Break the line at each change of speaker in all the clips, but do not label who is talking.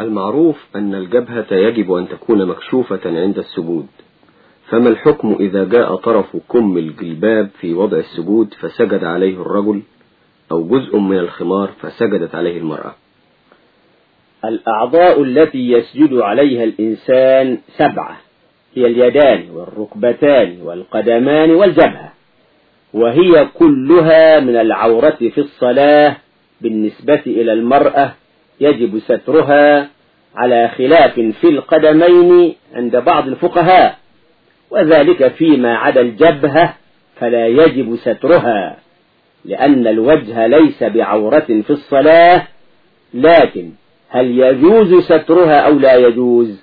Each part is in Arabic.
المعروف أن الجبهة يجب أن تكون مكشوفة عند السجود. فما الحكم إذا جاء طرف كم الجلباب في وضع السجود فسجد عليه الرجل أو جزء من الخمار فسجدت عليه المرأة؟
الأعضاء التي يسجد عليها الإنسان سبعة هي اليدان والركبتان والقدمان والجبهة وهي كلها من العورة في الصلاة بالنسبة إلى المرأة يجب سترها على خلاف في القدمين عند بعض الفقهاء وذلك فيما عدا الجبهة فلا يجب سترها لأن الوجه ليس بعورة في الصلاة لكن هل يجوز سترها أو لا يجوز؟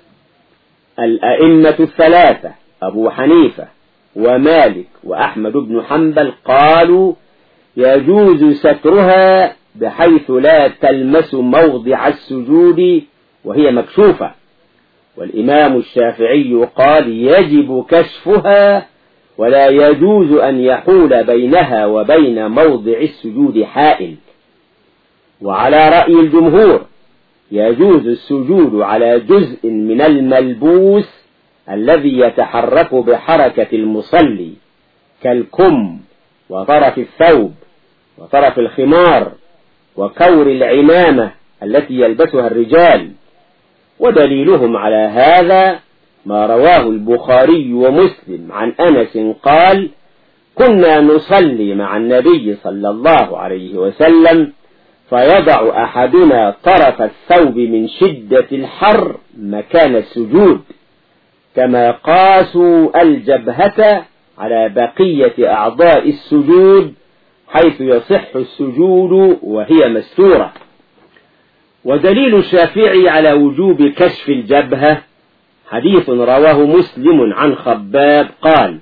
الأئمة الثلاثة أبو حنيفة ومالك وأحمد بن حنبل قالوا يجوز سترها بحيث لا تلمس موضع السجود وهي مكشوفة. والإمام الشافعي قال يجب كشفها ولا يجوز أن يحول بينها وبين موضع السجود حائل. وعلى رأي الجمهور يجوز السجود على جزء من الملبوس الذي يتحرك بحركة المصلي كالكم وطرف الثوب وطرف الخمار وكور العمامة التي يلبسها الرجال ودليلهم على هذا ما رواه البخاري ومسلم عن أنس قال كنا نصلي مع النبي صلى الله عليه وسلم فيضع أحدنا طرف الثوب من شدة الحر مكان السجود كما قاسوا الجبهة على بقية أعضاء السجود حيث يصح السجود وهي مستورة. ودليل الشافعي على وجوب كشف الجبهة حديث رواه مسلم عن خباب قال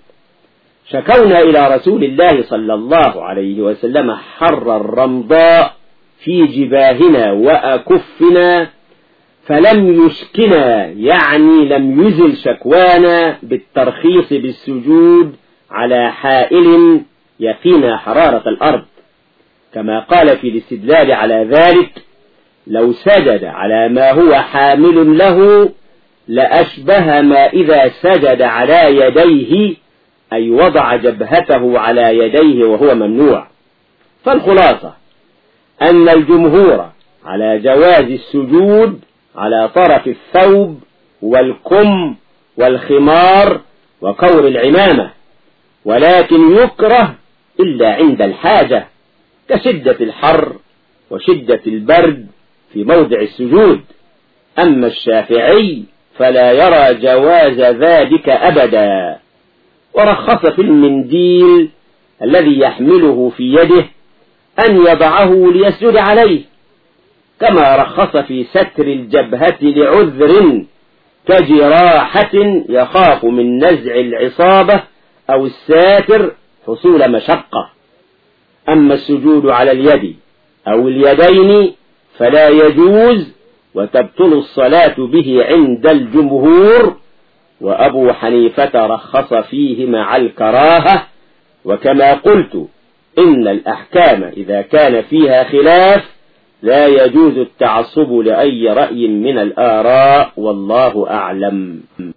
شكونا إلى رسول الله صلى الله عليه وسلم حر الرمضاء في جباهنا وأكفنا فلم يشكنا يعني لم يزل شكوانا بالترخيص بالسجود على حائل يقينا حرارة الأرض. كما قال في الاستدلال على ذلك لو سجد على ما هو حامل له لأشبه ما إذا سجد على يديه أي وضع جبهته على يديه وهو ممنوع. فالخلاصة أن الجمهور على جواز السجود على طرف الثوب والكم والخمار وكور العمامة ولكن يكره إلا عند الحاجة كشدة الحر وشدة البرد في موضع السجود. أما الشافعي فلا يرى جواز ذلك أبدا. ورخص في المنديل الذي يحمله في يده أن يضعه ليسجد عليه. كما رخص في ستر الجبهة لعذر كجراحة يخاف من نزع العصابة أو الساتر حصول مشقة. أما السجود على اليد أو اليدين فلا يجوز وتبطل الصلاة به عند الجمهور. وأبو حنيفة رخص فيه مع الكراهة. وكما قلت إن الأحكام إذا كان فيها خلاف لا يجوز التعصب لأي رأي من الآراء والله أعلم.